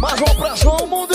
Mais pra pressão, mundo